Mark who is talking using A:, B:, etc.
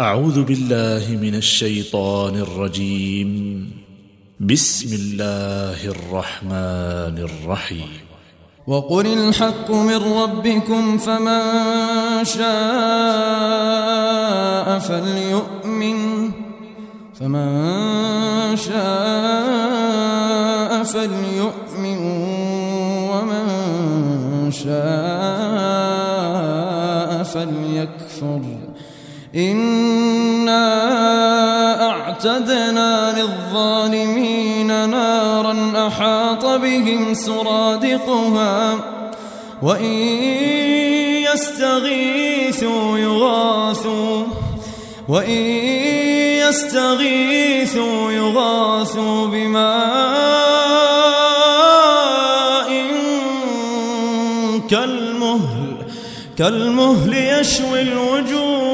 A: أعوذ بالله من الشيطان الرجيم. بسم الله الرحمن الرحيم.
B: وقل الحق من ربكم فمن شاء فليؤمن. فمن شاء فليؤمن ومن شاء فليكفر. إنا أعتدنا للظالمين نارا أحاط بهم سرادقها وإن يستغيثوا يغاثوا وإن يستغيثوا يغاثوا بماء كالمهل كالمهل يشوي الوجوه